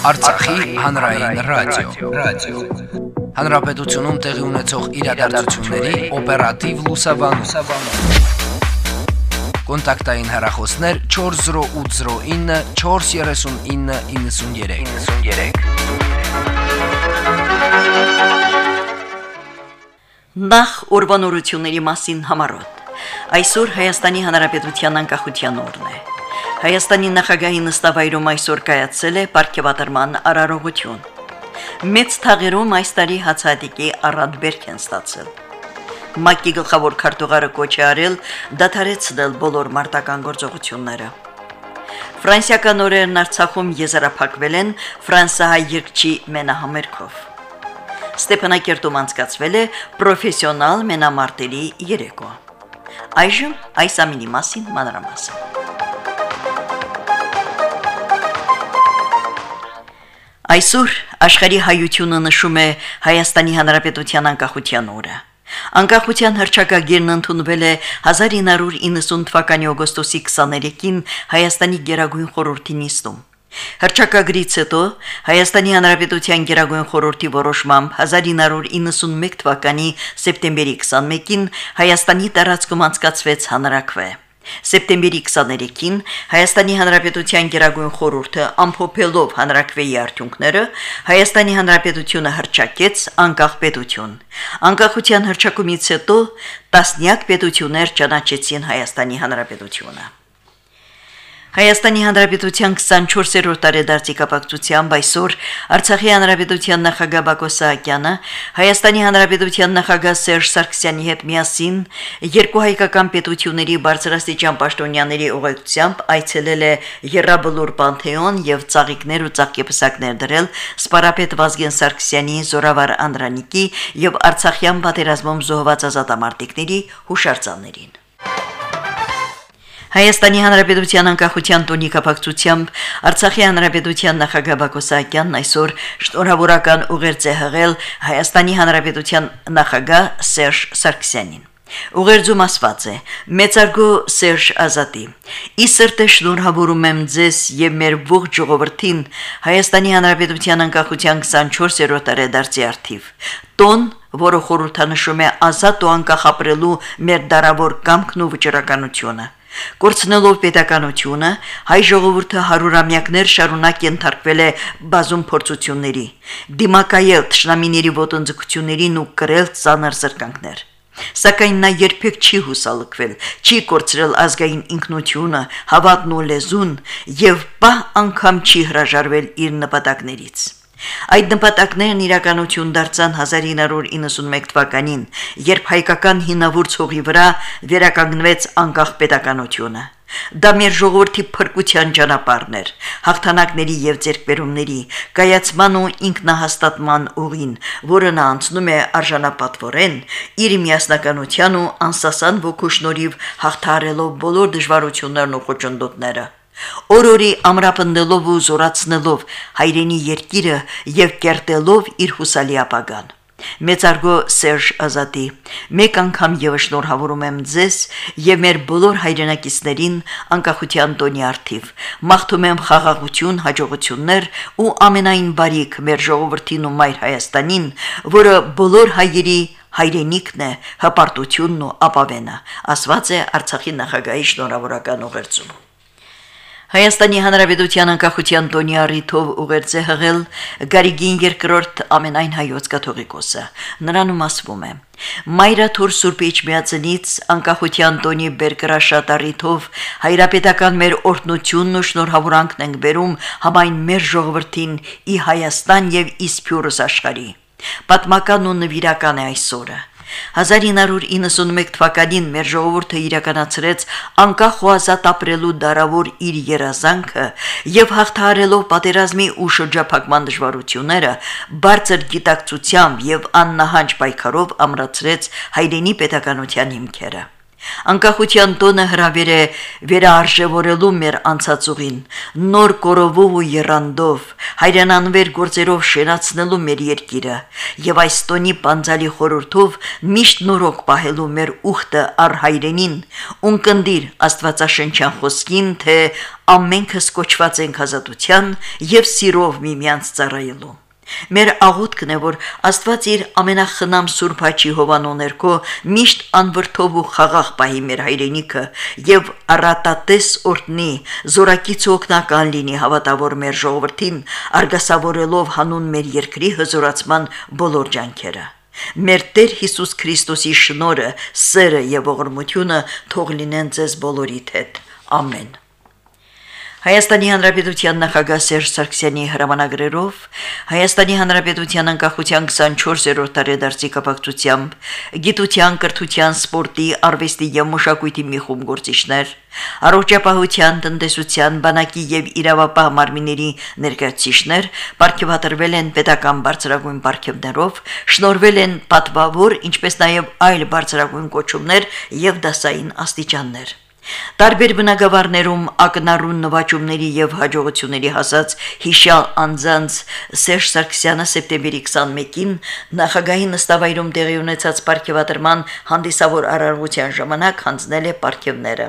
Արցախի հանրային ռադիո, ռադիո։ Հանրապետությունում տեղի ունեցող իրադարձությունների օպերատիվ լուսաբանում։ Կոնտակտային հեռախոսներ 40809 43993։ 93 Նախ ուրբանորությունների մասին համարոտ։ Այսօր Հայաստանի Հանրապետության անկախության օրն է։ Հայաստանի նախագահի նստավայրում այսօր կայացել է ապարքեվատրման արարողություն։ Մեծ թաղերում այս տարի հացադիկի առանց բերք են ստացել։ ՄԱԿ-ի գլխավոր քարտուղարը կոչ է արել դադարեցնել բոլոր մարտական գործողությունները։ Ֆրանսիական օրերն Արցախում եզրափակվել են ֆրանսահայ երկչի մենահամերգով։ Ստեփանակերտում անցկացվել է պրոֆեսիոնալ մենամարտերի երեկո։ Այժմ այս ամինի մասին մանրամասն։ Այսօր աշխարհի հայությունը նշում է Հայաստանի Հանրապետության անկախության օրը։ Անկախության հռչակագիրն ընդունվել է 1990 թվականի օգոստոսի 23-ին Հայաստանի Գերագույն խորհրդի նիստում։ Հռչակագրից հետո Հայաստանի Հանրապետության Գերագույն խորհրդի որոշմամբ 1991 թվականի սեպտեմբերի 21-ին Հայաստանի տարածքում անցկացվեց հանրակրվե։ Սեպտեմբերի 23-ին Հայաստանի Հանրապետության Գերագույն խորհուրդը ամփոփելով հանրակրվեի արդյունքները Հայաստանի Հանրապետությունը հրճակեց անկախ պետություն։ Անկախության հրճակումից հետո տասնյակ պետություններ ճանաչեցին Հայաստանի Հանրապետությունը։ Հայաստանի Հանրապետության 24-րդ տարեդարձի կապակցությամբ այսօր Արցախի Հանրապետության նախագահ Բակո Սահակյանը Հայաստանի Հանրապետության նախագահ Սերժ Սարգսյանի հետ միասին երկու հայկական պետությունների բարձրաստիճան պաշտոնյաների ուղեկցությամբ այցելել է Եռաբլուր Պանթեոն եւ ծաղիկներ ու ծաղկեպսակներ դրել Սպարապետ Վազգեն Սարգսյանի Զորավար Անդրանիկի եւ Արցախյան պատերազմում զոհված ազատամարտիկների հուշարձաններին։ Հայաստանի Հանրապետության անկախության տոնի կապակցությամբ Արցախի Հանրապետության նախագահ Բակո Սահակյանն այսօր շնորհավորական ուղերձ է հղել Հայաստանի Հանրապետության նախագահ Սերժ Սարգսյանին։ Ուղերձում ասված է. Մեծարգո Սերժ Ազատի։ Ի սրտե շնորհավորում եմ ձեզ եւ մեր ողջ ժողովրդին Հայաստանի Հանրապետության անկախության 24-րդ տարեդարձի արդիվ։ Տոն, որը խորհրդանշում է ազատ ու անկախ ապրելու մեր դարավոր կամքն ու վճռականությունը։ Կորցնելով պետականությունը, հայ ժողովուրդը հարյուրամյակներ շարունակ ենթարկվել է բազում փորձությունների, դիմակայել ճշնամիների ոտնձգություններին ու կրել ծանր զրկանքներ։ Սակայն նա երբեք չի հուսալքվել, չի կորցրել ազգային ինքնությունը, հավատն ու լեզուն եւ բա անգամ չի հրաժարվել իր նպատակներից։ Այդ նպատակներն իրականություն դարձան 1991 թվականին, երբ հայկական հինավուրց հողի վրա վերականգնվեց անկախ պետականությունը։ Դա մեր ժողովրդի փրկության ճանապարհն էր, հաղթանակների եւ ձերբերումների, կայացման ու ինքնահաստատման ուղին, որը նա անցնում է արժանապատվորեն իր միասնականության ու անսասան ոգուշնորիվ հաղթարելով բոլոր դժվարություններն ու խոչընդոտները օրորի ամրապնդելով ու զորացնելով հայրենի երկիրը եւ կերտելով իր հուսալի ապագան։ Մեծարգո Սերժ Ազատի մեկ անգամ եւս շնորհավորում եմ ձեզ եւ մեր բոլոր հայրենակիցներին անկախության տոնի արթիվ մաղթում եմ խաղաղություն հաջողություններ ու ամենայն բարիք մեր ժողովրդին ու մայր Հայաստանին որը բոլոր հայերի հայրենիքն է հպարտությունն ու ապավենը ասված է Արցախի նախագահի շնորհավորական ուղերձում Հայաստանի Հանրապետության անկախության տոնի առիթով ուղերձ է հղել Գարիգին երկրորդ ամենայն հայոց կաթողիկոսը։ Նրանում ասվում է. Մայրաթուր Սուրբ Իջմիածնից անկախության տոնի բերկրաշատ առիթով հայրապետական մեր օրհնությունն ու շնորհավորանքն ենք բերում համայն մեր ժողովրդին ի Հայաստան եւ ի Սփյուռս աշխարհի։ Պատմական ու նվիրական է այսօրը։ 1991 թվականին մեր ժողովուրդը իրականացրեց անկախ ու ազատ ապրելու դարավոր իր երազանքը եւ հաղթահարելով պատերազմի ու շրջափակման դժվարությունները բարձր գիտակցությամբ եւ աննահանջ պայքարով ամրացրեց հայրենի պետականության հիմքերը։ Անկախության տոնը հրավեր է վերարժևորելու մեր անցածուղին, նոր կորովով ու երանդով, հայրենանվեր գործերով շենացնելու մեր երկիրը եւ այս տոնի պանցալի խորհրդով միշտ նորոգ պահելու մեր ուխտը առ հայրենին, ունկնդիր Աստվածաշնչյան խոսքին, թե ամենքս կոչված ենք ազատության եւ սիրով միմյանց ծառայելու։ Մեր աղոթքն է, որ Աստված իր ամենախնամ Սուրբ Հաճի հովանու ներքո միշտ անվրդով ու խաղաղ պահի մեր հայրենիքը եւ առատատես օրտնի զորակից օգնական լինի հավատավոր մեր ժողովրդին, արգասավորելով հանուն մեր երկրի հզորացման բոլոր ջանքերը։ Մեր Տեր Հիսուս Քրիստոսի շնորհը, սերը եւ ողորմությունը թող լինեն ձեզ բոլորիդ հետ։ Ամեն։ Հայաստանի Հանրապետության նախագահ Սերժ Սարգսյանի հրամանագրերով Հայաստանի Հանրապետության անկախության 24-րդ տարեդարձի կապակցությամբ գիտության, կրթության, սպորտի, արվեստի եւ մշակույթի մի խումբ գործիչներ, առողջապահության, տնտեսության, բանակի եւ իրավապահ մարմինների ներկայացուցիչներ ապարգևատրվել են պետական բարձրագույն ապարգևներով, շնորվել են պատվավոր, ինչպես նաեւ այլ բարձրագույն կոչումներ եւ դասային աստիճաններ։ Տարբեր բնակավարներում ակնառուն նվաճումների եւ հաջողությունների հասած հիշյալ անձանց Սերժ Սարգսյանը սեպտեմբերի 21-ին նախագահի նստավայրում տեղի ունեցած ապարքեվատրման հանդիսավոր արարողության ժամանակ հանձնել է ապարքևները։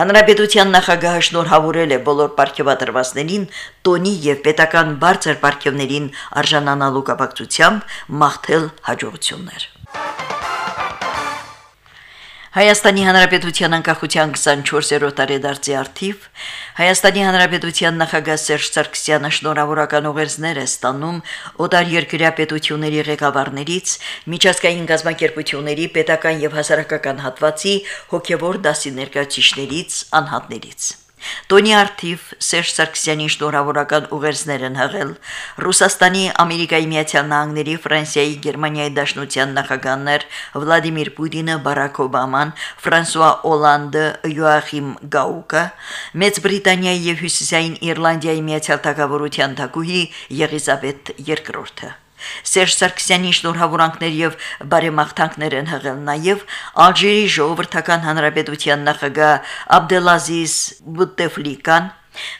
Հանրապետության նախագահը շնորհավորել է բոլոր ապարքեվատրվածներին տոնի եւ պետական բարձր ապարքևներին արժանանալու կապակցությամբ մաղթել հաջողություններ։ Հայաստանի Հանրապետության անկախության 24-րդ տարեդարձի արդիվ Հայաստանի Հանրապետության նախագահ Սերժ Սարգսյանը շնորհավորական ուղերձներ է ստանում օտար երկրյա պետությունների ղեկավարներից, միջազգային գազམ་ակերպությունների պետական եւ հասարակական հատվածի հոգեվոր դասի ներկայացիչներից, անհատներից։ Տոնի Արթիվ Սերժ Սարգսյանի շնորհավորական ուղերձներ են հղել. Ռուսաստանի, Ամերիկայի Միացյալ Նահանգների, Ֆրանսիայի, Գերմանիայի Դաշնության նախագահներ Վլադիմիր Պուտինը, Բարակ Օբաման, Ֆրանսուଆ Օլանդը, Յոախիմ Գաուկը, Մեծ Բրիտանիայի եւ Հյուսիսային Իռլանդիայի Միացյալ Թագավորության թագուհի Եղիսաբեթ II-ը։ Սերժ Սարգսյանի շնորհավորանքներ եւ բարեմաղթանքներ են հղել նաեւ Ալժիրի ժողովրդական հանրապետության նախագահ Աբդելազիզ Բուտեֆլիկան,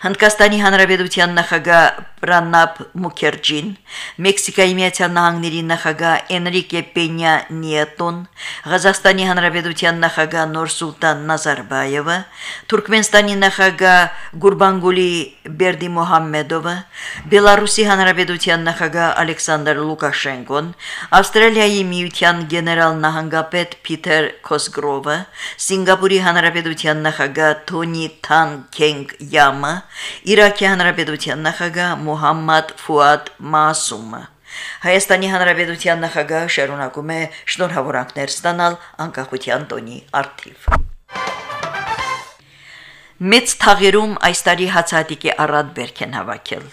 Հնդկաստանի հանրապետության նախագահ Պրանապ Մուքերջին, Մեքսիկայի Միացյալ Նահանգների նախագահ Էնրիկե Պենյա Նիետոն, Ղազախստանի հանրապետության նախագահ Նորսուլտան Նազարբայևը, Թուրքմենստանի նախագահ Գուրբանգուլի Բերդի Մոհամմեդովը, Բելարուսի հանրապետության նախագահ Ալեքսանդր Լուկաշենկոն, Ավստրալիայի Միության գեներալ նահանգապետ Փիթեր Քոսգրովը, Սինգապուրի հանրապետության նախագահ Թոնի Թան Քենգ Յամը, Իրաքի հանրապետության նախագահ Մուհամմադ Ֆուադ Մասումը։ Հայաստանի Հանրապետության նախագահը շարունակում է շնորհավորանքներ ստանալ անկախության տոնի արդիվ։ Մեծ թաղերում այս տարի հացատիկի առատ բերք են հավաքել,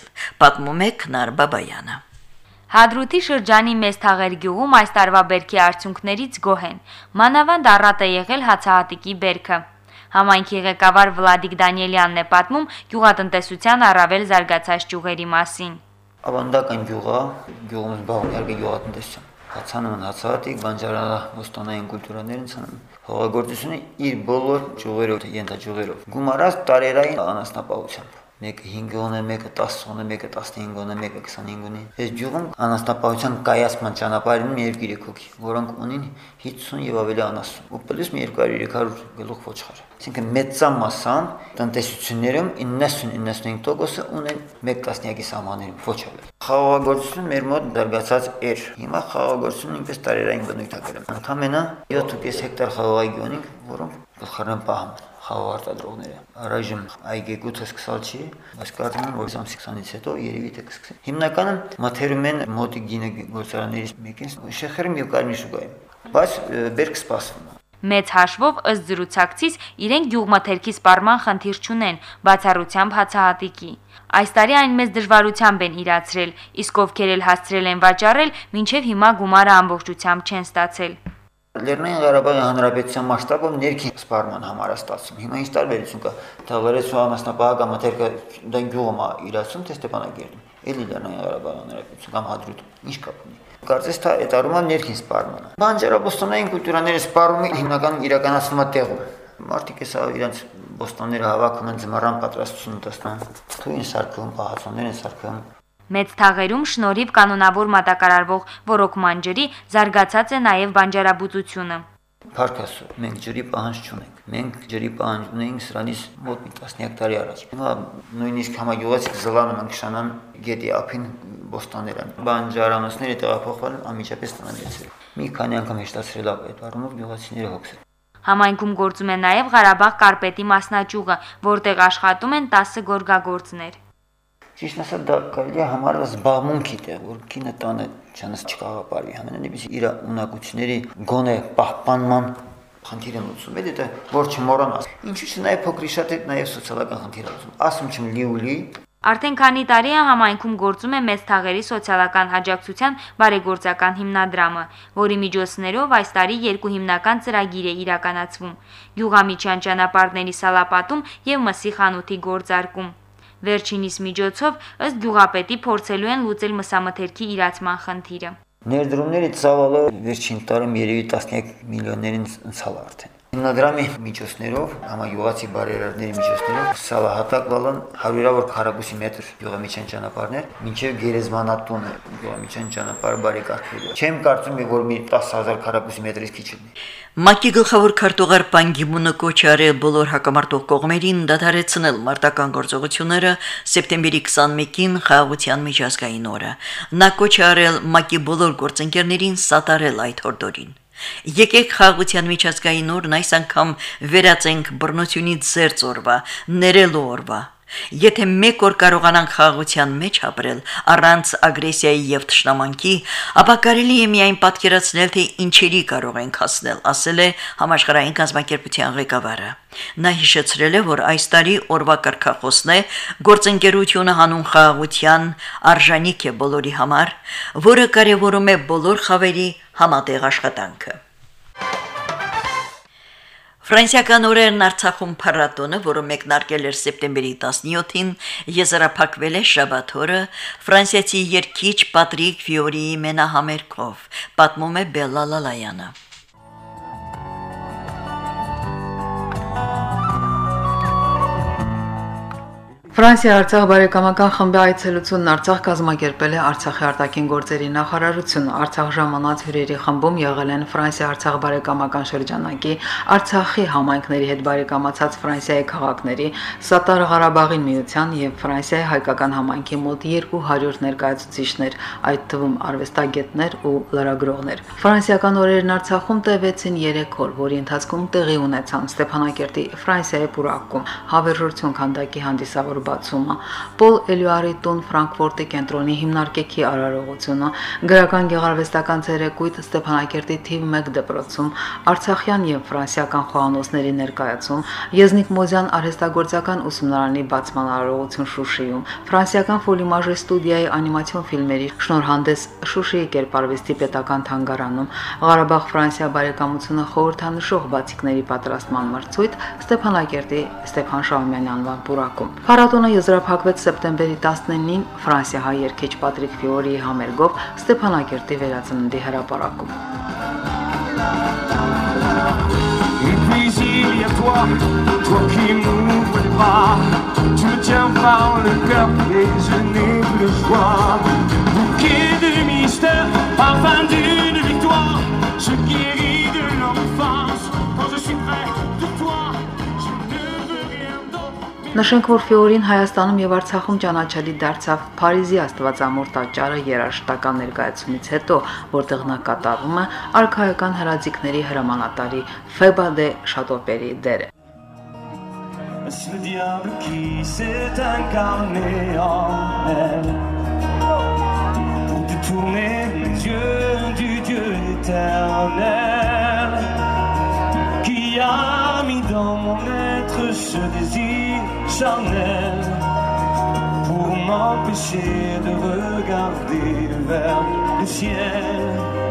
պատմում է Քնար Բաբայանը։ Հադրութի շրջանի մեծ թաղեր գյուղում այս տարվա բերքի արդյունքներից գոհ են։ Մանավանդ առատ է եղել հացահատիկի բերքը։ Համայնքի ղեկավար Վլադիկ Դանիելյանն է պատմում գյուղատնտեսության առավել զարգացած ճյուղերի մասին։ Ավանդական գյուղա, գյուղում զբաղվում արկե գյուղատնտեսություն։ Հացանում հացատիկ, բանջարալա ոստանային կուլտուրաներն ցանում։ Հողագործությունը իր բոլոր ճյուղերով, ենթաճյուղերով։ Գումարած տարերային անասնապահությամբ մեկը 5 օն է, մեկը 10 օն է, մեկը 15 օն է, մեկը 25 օն է։ Այս ջուղում անաստապահության կայացման ճանապարհին մի 2-3 հոգի, որոնք ունին 50 եւ ավելի անասուն, ու պլյուս մի 200-300 գլուխ ոչխար։ Այսինքն մեծամասամբ տնտեսություններում 90-95%-ը ունեն մեկ տասնյակի սահմաններում ոչ ավելի։ Խաղաղագործությունը մեր մոտ դարձած էր։ Հիմա խաղաղագործությունը նույնպես տարերային բնույթ է կրում։ Ընդամենը 7.5 հեկտար խաղաղագի ունենք, որոնք գլխարան պահում խաղաղարտադրողները։ Առայժմ այգեգութը սկսալ չի, բայց կարծում եմ, որ ամսի 20-ից հետո երևի թե կսկսի։ Հիմնականը մաթերում են մոտի գինը գործարաններից մեկին շեխերում եւ կարմիր շուկայում, բայց բերք սպասվում է։ Մեծ հաշվով ըստ զրուցակցից իրենք գյուղմթերքի սպառման խնդիր չունեն, բացառությամբ հացահատիկի։ Այս տարի այն մեծ դժվարությամբ են իրացրել, իսկ ովքեր էլ հասցրել են վաճառել, մինչև հիմա գումարը ամբողջությամբ չեն ստացել։ Լեռնային Ղարաբաղի Հանրապետության մասշտաբով ներքին սպառման համար է ստացվում։ Հիմա ինչ տարբերություն կա։ Թաղերեսու անասնապահական մաթերքը դա գյուղում է իրացում, թե Ստեփանագերդում։ Էլի Լեռնային Ղարաբաղի Հանրապետություն կամ Հադրուտ։ Ինչ կապ ունի։ Կարծես թե այդ առումով ներքին սպառմանը։ Բանջարաբոստանային կուլտուրաների սպառումը հիմնականում իրականացվում է տեղում։ Մարդիկ էսա իրենց բոստանները հավաքում են ձմռան պատրաստություն տեսնում։ Թույն սարքում, պահածոներ են սարքում, Մեծ թաղերում շնորհիվ կանոնավոր մատակարարվող ռոռոկման ջրի զարգացած է նաև բանջարաբուծությունը։ Փարքասու մենք ջրի պահանջ չունենք։ Մենք ջրի պահանջ ունեինք սրանից մոտ մի տասնյակ տարի առաջ։ Հիմա նույնիսկ համագյուղացիք զլանը մենք շանան գետի ափին բոստաները։ Բանջարանոցները տեղափոխվել անմիջապես տնամեցել։ Մի քանի անգամ հեշտացրել է այդ առումով գյուղացիները հոգսել։ Համայնքում գործում է նաև Ղարաբաղ կարպետի մասնաճյուղը, որտեղ աշխատում են 10 գորգագործներ։ Ճիշտ ասած դա կարելի է համարել զբաղմունքի տեղ, որ կինը տանը չանց չկաղապարվի համենայնիվս իր ունակությունների գոնե պահպանման խնդիր եմ ուծում, այդ դա որ չմոռանաս։ Ինչու՞ չէ նաև փոքրի շատ է նաև սոցիալական խնդիր ուծում։ Ասում չեմ լիուլի, Արդեն քանի տարի է համայնքում գործում է մեծ թաղերի սոցիալական աջակցության բարեգործական հիմնադրամը, որի միջոցներով այս տարի երկու հիմնական ծրագիր է իրականացվում՝ Գյուղամիջյան ճանապարհների սալապատում եւ մսի խանութի գործարկում։ Վերջինիս միջոցով ըստ գյուղապետի փորձելու են լուծել մսամթերքի իրացման խնդիրը։ Ներդրումների ծավալը վերջին տարում երևի 10 միլիոններին ցալ արդեն։ Հիմնադրամի միջոցներով, համագյուղացի բարերարների միջոցներով սալահատակ վալան հարյուրավոր քառակուսի մետր գյուղամիջյան ճանապարհներ, մինչև գերեզմանատունը գյուղամիջյան ճանապարհը բարեկարգվելու։ Չեմ կարծում, որ մի 10000 քառակուսի մետրից քիչ լինի։ ՄԱԿ-ի գլխավոր քարտուղար Պան Գիմունը կոչ արել բոլոր հակամարտող կողմերին դադարեցնել մարտական գործողությունները սեպտեմբերի 21-ին խաղաղության միջազգային օրը։ Նա կոչ արել ՄԱԿ-ի բոլոր գործընկերներին սատարել այդ հորդորին։ Եկեք խաղաղության միջազգային օրն այս անգամ վերածենք բռնությունից զերծ օրվա, ներելու օրվա։ Եթե մեկ օր կարողանանք խաղաղության մեջ ապրել առանց ագրեսիայի եւ թշնամանքի, ապա կարելի է միայն պատկերացնել, թե ինչերի կարող ենք հասնել, ասել է համաշխարհային կազմակերպության ղեկավարը։ Նա հիշեցրել է, որ այս տարի օրվա կրկախոսն է գործընկերությունը հանուն խաղաղության արժանիք է բոլորի համար, որը կարևորում է բոլոր խավերի համատեղ աշխատանքը։ Ֆրանսիական օրերն Արցախում փառատոնը, որը մեկնարկել էր սեպտեմբերի 17-ին, եզրափակվել է շաբաթ օրը ֆրանսիացի երգիչ Պատրիկ Ֆիորիի մենահամերգով, պատմում է Բելլա Լալայանը։ Ֆրանսիա-Արցախ բարեկամական խմբի այցելությունն Արցախ կազմակերպել է Արցախի արտաքին գործերի նախարարությունը։ Արցախ ժամանած հյուրերի խմբում եղել են Ֆրանսիա-Արցախ բարեկամական շրջանակի, Արցախի համայնքների հետ բարեկամացած Ֆրանսիայի քաղաքների, Սատար Ղարաբաղի միության եւ Ֆրանսիայի հայկական համայնքի մոտ 200 ներկայացուցիչներ, այդ թվում արվեստագետներ ու լրագրողներ։ Ֆրանսիական օրերն Արցախում տևեցին 3 օր, որի ընթացքում տեղի ունեցան Ստեփանակերտի Ֆրանսիայի Պուրակում հավերժություն քանդակի հանդիսավոր բացումը, Պոլ Էլյուարի տուն Ֆրանկֆուրտի կենտրոնի հիմնարկեքի արարողությունը, գրական գեղարվեստական ցերեկույթ Ստեփանակերտի թիվ 1 դպրոցում, Արցախյան եւ ֆրանսիական խոհանոցների ներկայացում, Եզնիկ Մոզյան արհեստագործական ուսումնարանի բացման արարողություն Շուշիում, ֆրանսիական Ֆոլիմաժի ստուդիայի անիմացիոն ֆիլմերի շնորհանդես Շուշիի կերպարվեստի պետական թանգարանում, Ղարաբաղ Ֆրանսիա բարեկամությունը խորհրդանշող բացիկների պատրաստման մրցույթ Ստեփանակերտի Ստեփան Շահումյանի անվան պուրակում։ Փառատոնը եզրափակվեց սեպտեմբերի 19-ին Ֆրանսիահայ երգիչ Պատրիկ Ֆիորիի համերգով Ստեփանակերտի վերածննդի հրապարակում։ Et puis il y a toi, toi qui m'ouvres le bras. Tu me tiens par le cœur et je n'ai plus le choix. Bouquet de mystère, parfum d'une victoire. Je guéris de l'enfance quand je suis près Նշենք, որ Ֆիորին Հայաստանում եւ Արցախում ճանաչելի դարձավ Փարիզի Աստվածամոր տաճարը երաժշտական ներկայացումից հետո, որտեղ նա կատարում է արխայական հրաձիկների հրամանատարի Ֆեբա դե Շատոպերի դերը։ le diable qui s'est incarné en elle pour détourner les yeux du Dieu éternel qui a mis dans mon être ce désir charnel pour m'empêcher de regarder vers le ciel.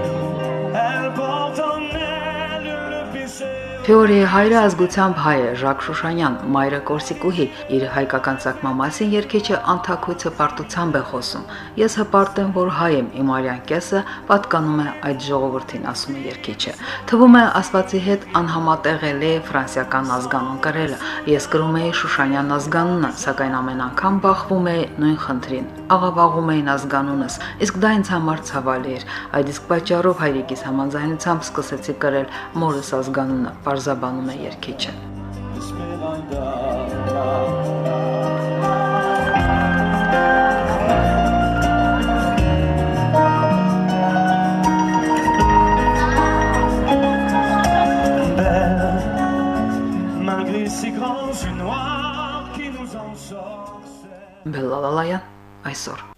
Ֆիորիի հայրը ազգությամբ հայ է Ժակ Շուշանյան, մայրը Կորսիկուհի, իր հայկական ցակման մասին երկիչը անթակույցը պարտությամբ է խոսում։ Ես հպարտ եմ, որ հայ եմ, իմ արյան կեսը պատկանում է այդ ժողովրդին, ասում է երկիչը։ Թվում է Աստվածի հետ անհամատեղել է ֆրանսիական ազգանուն կրելը։ Ես կրում էի Շուշանյան ազգանունը, սակայն ամեն անգամ բախվում է նույն խնդրին։ աղավաղում էին ազգանունս, իսկ դա ինձ համար ցավալի էր։ Այդ իսկ պատճառով հայրիկիս համաձայնությամբ սկսեցի կրել մորս ազգանունը, բարձաբանում է երկիչը։ Malgré ces grands yeux noirs qui nous ensorcellent. Բելալալայան այսօր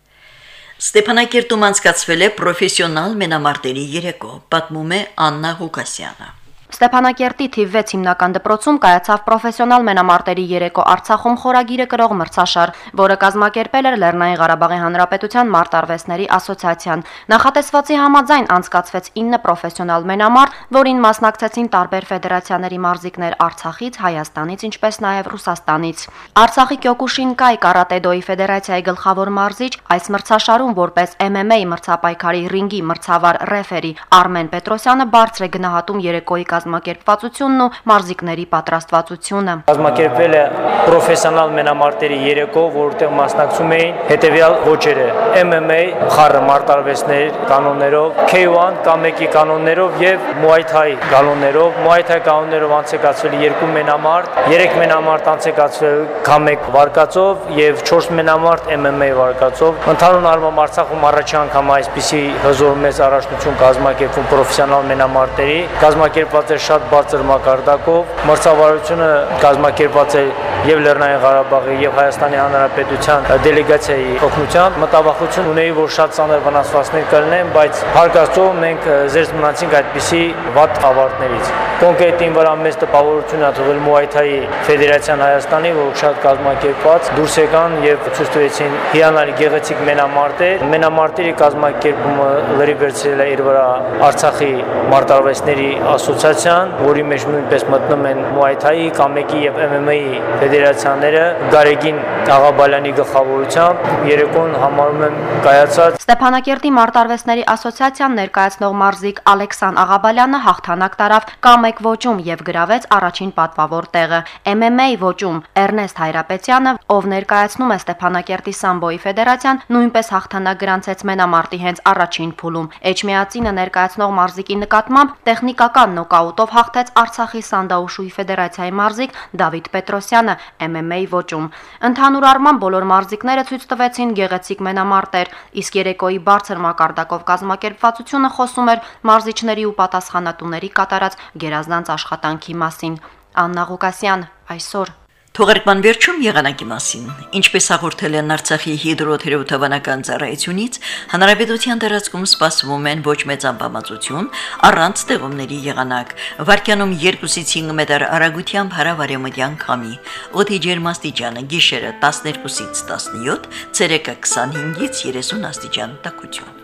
Ստեփանակերտում անցկացվել է պրոֆեսիոնալ մենամարտերի երեկո, պատմում է Աննա Ղուկասյանը։ Ստեփանակերտի թիվ 6 հիմնական դպրոցում կայացավ պրոֆեսիոնալ մենամարտերի երեկո Արցախում խորագիրը կրող մրցաշար, որը կազմակերպել էր Լեռնային Ղարաբաղի Հանրապետության մարտարվեստների ասոցիացիան։ Նախատեսվածի համաձայն անցկացվեց 9 պրոֆեսիոնալ մենամարտ, որին մասնակցեցին տարբեր ֆեդերացիաների մարզիկներ Արցախից, Հայաստանից, ինչպես նաև Ռուսաստանից։ Արցախի Կյոկուշինկայ կարատեդոյի ֆեդերացիայի գլխավոր մարզիչ այս մրցաշարում որպես MMA մրցապայքարի ռինգի մրցավար ռեֆերի Արմեն Պետրոսյանը բարձր է գնահատում երեկոյի կազմակերպվածությունն ու մարզիկների պատրաստվածությունը։ Կազմակերպվել է պրոֆեսիոնալ մենամարտերի երեկո, որտեղ մասնակցում էին հետևյալ ոճերը՝ MMA, խառը մարտարվեստներ կանոններով, K1 կամ 1-ի կանոններով եւ Muay Thai կանոններով։ Muay Thai կանոններով անցեկացվել երկու մենամարտ, 3 մենամարտ անցեկացվել K1 վարկածով եւ 4 մենամարտ MMA վարկածով։ Ընդհանուր առմամբ Արցախում առաջի անգամ այսպիսի հզոր մեծ առաջնություն կազմակերպվում պրոֆեսիոնալ մենամարտերի, կազմակերպված է շատ բարձր մակարդակով։ Մրցավարությունը կազմակերպված է եւ Լեռնային Ղարաբաղի եւ Հայաստանի Հանրապետության դելեգացիայի օգնությամբ մտավախություն ունեի, որ շատ ցաներ վնասվածքներ կլինեն, բայց հարկաստո մենք զերծ մնացինք այդպիսի վատ ավարտներից։ Կոնկրետին վրա մեծ տպավորություն ա թողել Thai Ֆեդերացիան Հայաստանի, որ շատ կազմակերպված դուրս եկան եւ ցույց տվեցին հիանալի գեղեցիկ մենամարտեր։ Մենամարտերի կազմակերպումը լրի վերցրել է իր վրա Արցախի մարտարվեստների ասոցիացիան, որի մեջ նույնպես մտնում են Muay Thai, Կամեկի եւ MMA-ի ֆեդերացիաները Գարեգին Աղաբալյանի գլխավորությամբ երեկոն համարում եմ կայացած Ստեփանակերտի մարտարվեստների ասոցիացիան ներկայացնող մարզիկ Ալեքսան Աղաբալյանը հաղթանակ տարավ Կամեկ ոճում եւ գրավեց առաջին պատվավոր տեղը։ MMA ոճում Էրնեստ Հայրապետյանը, ով ներկայացնում է Ստեփանակերտի Սամբոյի ֆեդերացիան, նույնպես հաղթանակ գրանցեց մենամարտի հենց առաջին փուլում։ Էջմիածինը ներկայացնող մարզիկի նկատմամբ տեխնիկական նոկաուտով հաղթեց Արցախի Սանդաուշուի ֆեդերացիայի մարզիկ Դավիթ Պետրոսյանը MMA ոճում։ Ընդհանուր առմամբ բոլոր մարզիկները ցույց տվեցին գեղեցիկ մենամարտեր, իսկ երեկոյի բարձր մակարդակով կազմակերպվածությունը խոսում էր մարզիչների ու պատասխանատուների կատարած գերազանց աշխատանքի մասին։ Աննա Ղուկասյան այսօր Թողարկման վերջում եղանակի մասին։ Ինչպես հաղորդել են Արցախի հիդրոթերապևտաբանական ծառայությունից, հանրապետության տարածքում սպասվում են ոչ մեծ անբավարարություն, առանց ձեղումների եղանակ։ Վարկյանում 2-ից 5 մետր արագությամբ հարավարեմտյան քամի։ Օդի ջերմաստիճանը՝ գիշերը 12-ից 17, ցերեկը 25-ից 30 աստիճան տաքություն։